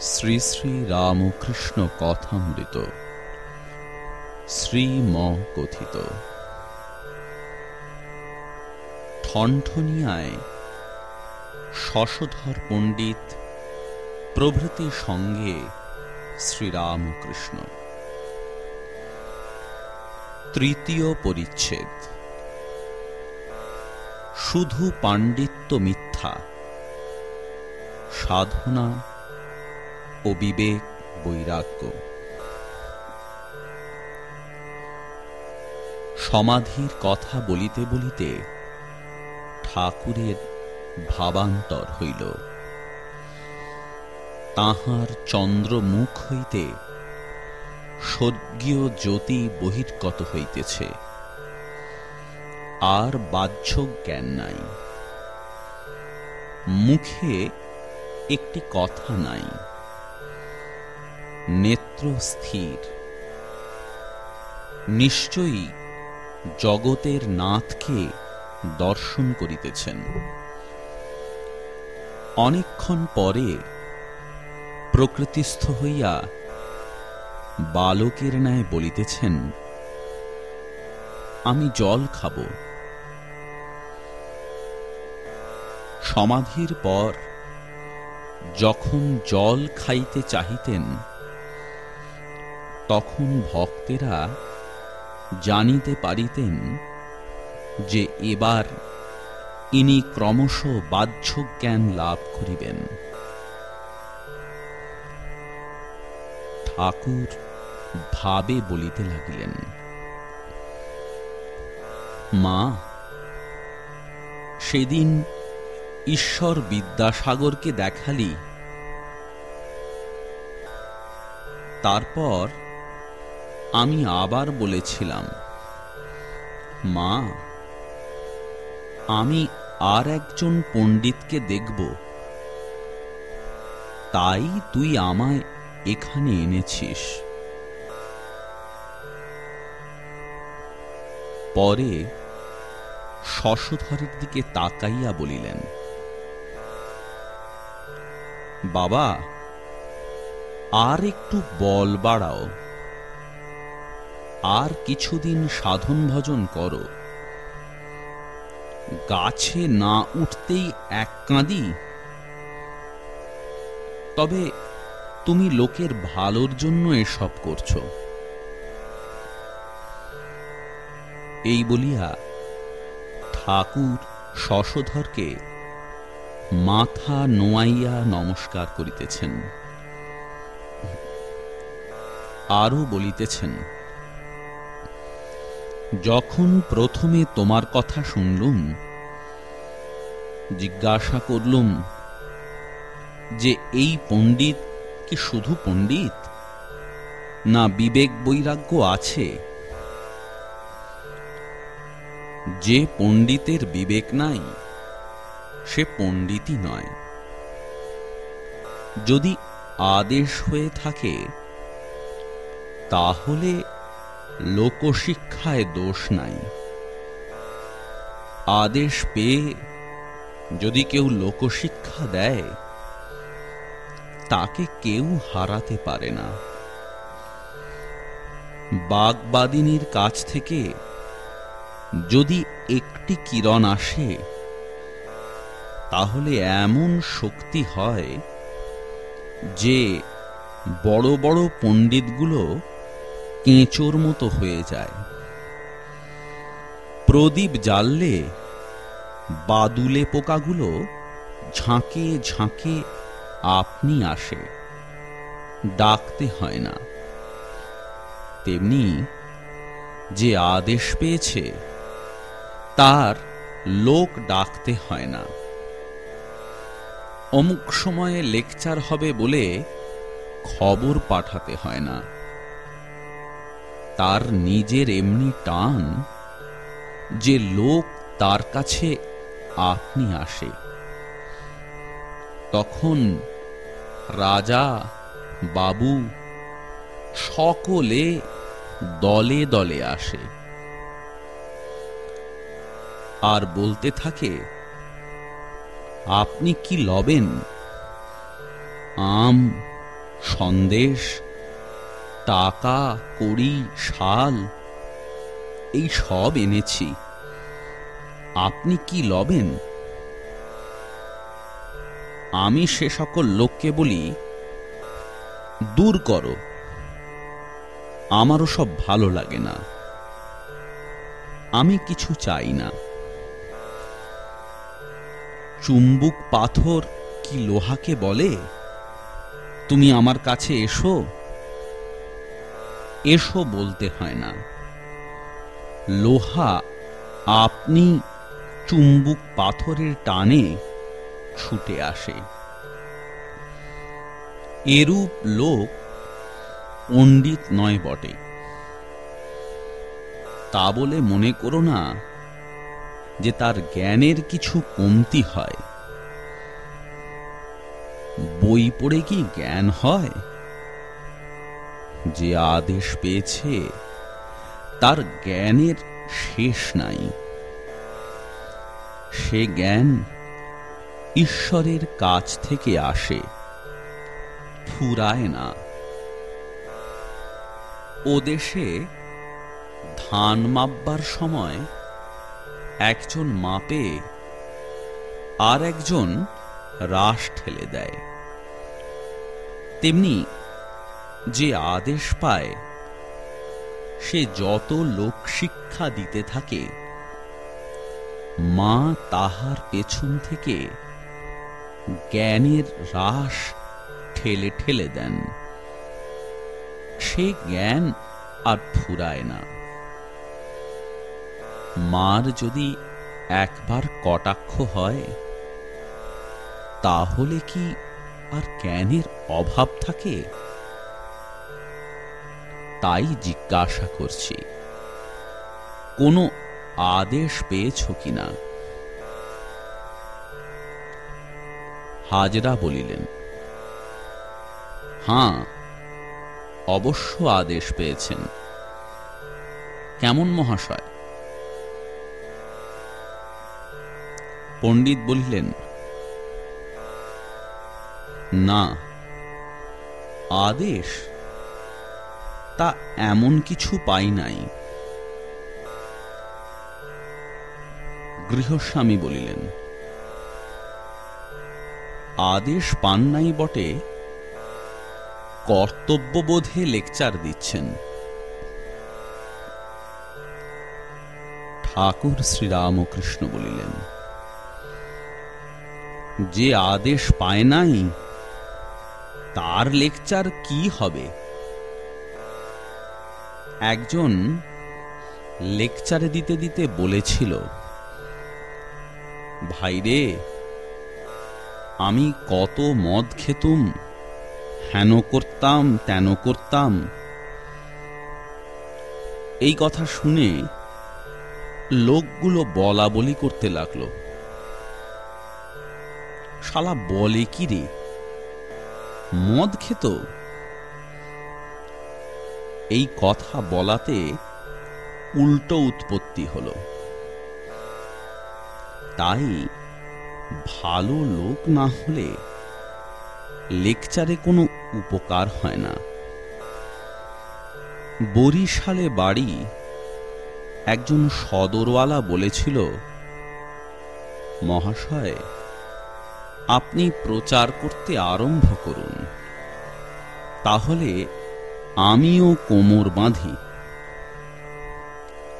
শ্রী শ্রী রামকৃষ্ণ কথামৃত। শ্রীম কথিত ঠনঠনিয়ায় শশধর পণ্ডিত প্রভৃতি সঙ্গে শ্রীরামকৃষ্ণ। তৃতীয় পরিচ্ছেদ। শুধু পাণ্ডিত্য মিথ্যা, সাধনা ও বিবেক বৈরাগ্য। সমাধির কথা বলিতে বলিতে ঠাকুরের ভাবান্তর হইল। তাহার চন্দ্রমুখ হইতে স্বর্গীয় জ্যোতি বহির্গত হইতেছে। আর বাহ্য জ্ঞান নাই। মুখে একটি কথা নাই। নেত্র স্থির। নিশ্চয়ই জগতের নাথকে দর্শন করিতেছেন। অনেকক্ষণ পরে প্রকৃতিস্থ হইয়া বালকের ন্যায় বলিতেছেন, আমি জল খাব। সমাধির পর যখন জল খাইতে চাহিতেন তখন ভক্তেরা জানিতে পারিতেন যে এবার ইনি ক্রমশ বাহ্য জ্ঞান লাভ করিবেন। ঠাকুর ভাবে বলিতে লাগিলেন, মা, সেদিন ঈশ্বর বিদ্যাসাগরকে দেখালি। তারপর আমি আবার বলেছিলাম, মা, আমি আর একজন পণ্ডিতকে দেখব। তাই তুই আমায় এখানে এনেছিস। পরে শশধরের দিকে তাকাইয়া বলিলেন, বাবা, আর একটু বল বাড়াও। আর কিছুদিন সাধন ভজন করো। গাছে না উঠতেই এক কাঁদি। তবে তুমি লোকের ভালোর জন্য এসব করছ। এই বলিয়া ঠাকুর শশধরকে মাথা নোয়াইয়া নমস্কার করিতেছেন। আরও বলিতেছেন যখন প্রথমে তোমার কথা শুনলুম, জিজ্ঞাসা করলুম যে, এই পণ্ডিত কি শুধু পণ্ডিত? না বিবেক বৈরাগ্য আছে? যে পণ্ডিতের বিবেক নাই, সে পণ্ডিতই নয়। যদি আদেশ হয়ে থাকে, তাহলে লোকশিক্ষায় দোষ নাই। আদেশ পেয়ে যদি কেউ লোকশিক্ষা দেয়, তাকে কেউ হারাতে পারে না। বাগবাদিনীর কাছ থেকে যদি একটি কিরণ আসে, তাহলে এমন শক্তি হয় যে বড় বড় পণ্ডিতগুলো কেঁচোর মতো হয়ে যায়। প্রদীপ জ্বাললে বাদুলে পোকাগুলো ঝাঁকে ঝাঁকে আপনি আসে, ডাকতে হয় না। তেমনি যে আদেশ পেয়েছে, তার লোক ডাকতে হয় না। অমুক সময়ে লেকচার হবে বলে খবর পাঠাতে হয় না। তার নিজের এমনি টান, যে লোক তার কাছে আপনি আসে। তখন রাজা, বাবু সকলে দলে দলে আসে। আর বলতে থাকে, আপনি কি লবেন? আম, সন্দেশ টাকা, কড়ি, শাল, এই সব এনেছি। আপনি কি লবেন? আমি সে সকল লোককে বলি, দূর করো। আমারও সব ভালো লাগে না। আমি কিছু চাই না। চুম্বুক পাথর কি লোহাকে বলে? তুমি আমার কাছে এসো। এসো বলতে হয় না। লোহা আপনি চুম্বুক পাথরের টানে ছুটে আসে। এরূপ লোক পণ্ডিত নয় বটে। তা বলে মনে করো না যে তার জ্ঞানের কিছু কমতি হয়। বই পড়ে কি জ্ঞান হয়? যে আদেশ পেয়েছে, তার জ্ঞানের শেষ নাই। সে জ্ঞান ঈশ্বরের কাছ থেকে আসে, ফুরায় না। ও দেশে ধান মাপবার সময় একজন মাপে আর একজন রাস ঠেলে দেয়। তেমনি যে আদেশ পায়, সে যত লোক শিক্ষা দিতে থাকে, মা তাহার পেছন থেকে জ্ঞানের রাস ঠেলে ঠেলে দেন। সে জ্ঞান আর ফুরায় না। মার যদি একবার কটাক্ষ হয়, তাহলে কি আর জ্ঞানের অভাব থাকে? তাই জিজ্ঞাসা করছি, কোনো আদেশ পেয়েছ কিনা হাজরা বলিলেন, হাঁ, অবশ্য আদেশ পেয়েছেন। কেমন মহাশয়? পণ্ডিত বলিলেন, না, আদেশ তা এমন কিছু পাই নাই। গৃহস্বামী বলিলেন, আদেশ পান নাই বটে। কর্তব্যবোধে লেকচার দিচ্ছেন। ঠাকুর শ্রীরামকৃষ্ণ বলিলেন, যে আদেশ পায় নাই, তার লেকচার কি হবে? একজন লেকচারে দিতে দিতে বলেছিল ভাইরে আমি কত মদ খেতুম, হেন করতাম, তেন করতাম। এই কথা শুনে লোকগুলো বলা বলি করতে লাগল। শালা বলে কি রে? মদ খেত? এই কথা বলাতে উল্টো উৎপত্তি হল। তাই ভালো লোক না হলে লেকচারে কোনো উপকার হয় না। বরিশালে বাড়ি একজন সদরওয়ালা বলেছিল, মহাশয়, আপনি প্রচার করতে আরম্ভ করুন। তাহলে আমিও কোমর বাঁধি।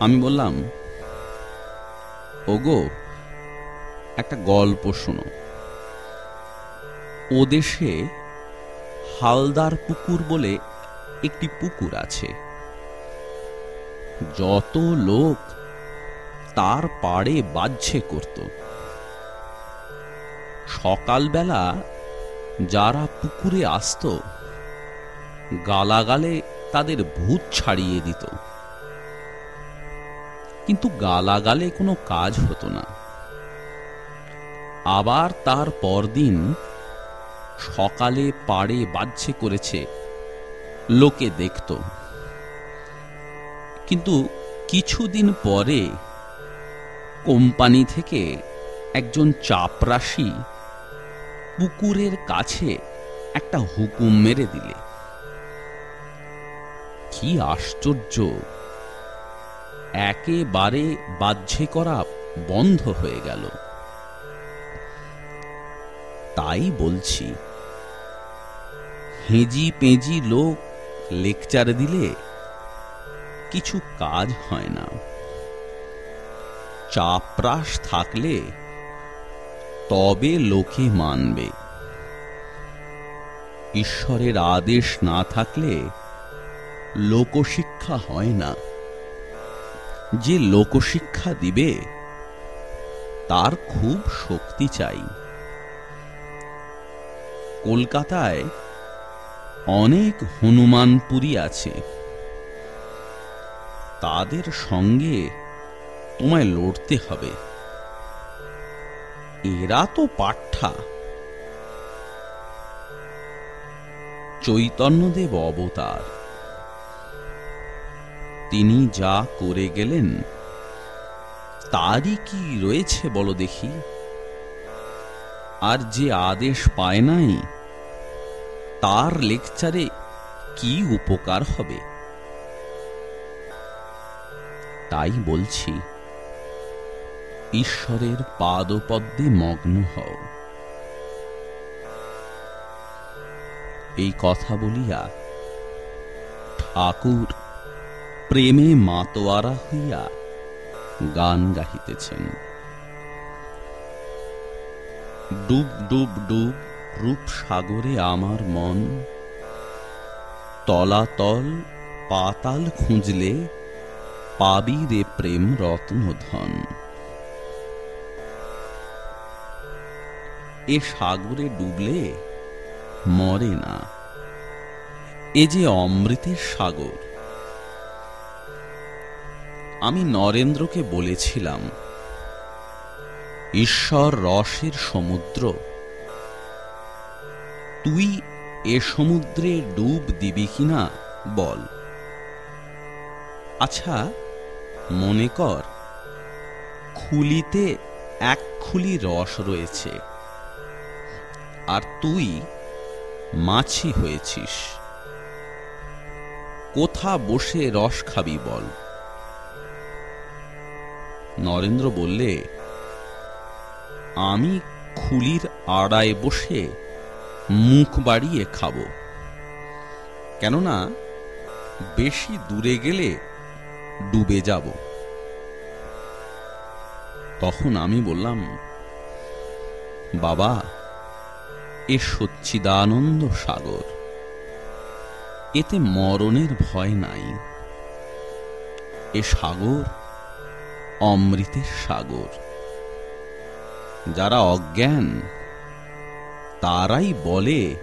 আমি বললাম, ওগো, একটা গল্প শোনো। ও দেশে হালদার পুকুর বলে একটি পুকুর আছে। যত লোক তার পাড়ে বাহ্যে করত। সকালবেলা যারা পুকুরে আসত গালাগালে তাদের ভূত ছাড়িয়ে দিত। কিন্তু গালাগালে কোনো কাজ হতো না। আবার তার পরদিন সকালে পাড়ে বাজছে করেছে, লোকে দেখত। কিন্তু কিছুদিন পরে কোম্পানি থেকে একজন চাপরাশি পুকুরের কাছে একটা হুকুম মেরে দিলে। কি আশ্চর্য। একেবারে বাহ্যে করা বন্ধ হয়ে গেল। তাই বলছি, হেঁজি পেঁজি লোক লেকচার দিলে কিছু কাজ হয় না। চাপরাস থাকলে তবে লোকে মানবে। ঈশ্বরের আদেশ না থাকলে লোকশিক্ষা হয় না। যে লোকশিক্ষা দিবে, তার খুব শক্তি চাই। কলকাতায় অনেক হনুমানপুরী আছে। তাদের সঙ্গে তোমায় লড়তে হবে। এরা তো পাঠা চৈতন্যদেব অবতার। তিনি যা করে গেলেন, তারই কি রয়েছে বলো দেখি। আর যে আদেশ পায় নাই, তার লেকচারে কি উপকার হবে? তাই বলছি, ঈশ্বরের পাদপদ্মে মগ্ন হও। এই কথা বলিয়া ঠাকুর প্রেমে মাতোয়ারা হইয়া গান গাহিতেছেন। ডুব ডুব ডুব রূপ সাগরে আমার মন, তলাতল পাতাল খুঁজলে পাবি রে প্রেম রত্নধন এ সাগরে ডুবলে মরে না, এ যে অমৃতের সাগর। আমি নরেন্দ্রকে বলেছিলাম, ঈশ্বর রসের সমুদ্র, তুই এ সমুদ্রে ডুব দিবি কিনা বল। আচ্ছা মনে কর, খুলিতে এক খুলি রস রয়েছে, আর তুই মাছি হয়েছিস। কোথা বসে রস খাবি বল। নরেন্দ্র বললে, আমি খুলির আড়ায় বসে মুখ বাড়িয়ে খাব। কেননা বেশি দূরে গেলে ডুবে যাব। তখন আমি বললাম, বাবা, এ সচ্চিদানন্দ সাগর। এতে মরণের ভয় নাই। এ সাগর অমৃতের সাগর। যারা অজ্ঞান, তারাই বলে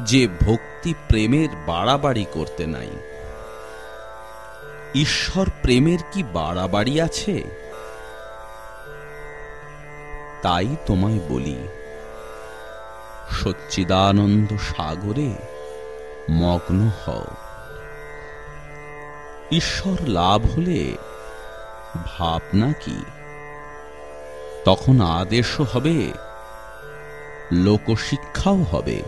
যে ভক্তি প্রেমের বাড়াবাড়ি করতে নাই। ঈশ্বর প্রেমের কি বাড়াবাড়ি আছে? তাই তোমায় বলি, সচ্চিদানন্দ সাগরে মগ্ন হও। ঈশ্বর লাভ হলে ভাবনা কি? তখন আদেশও হবে লোকশিক্ষাও হবে।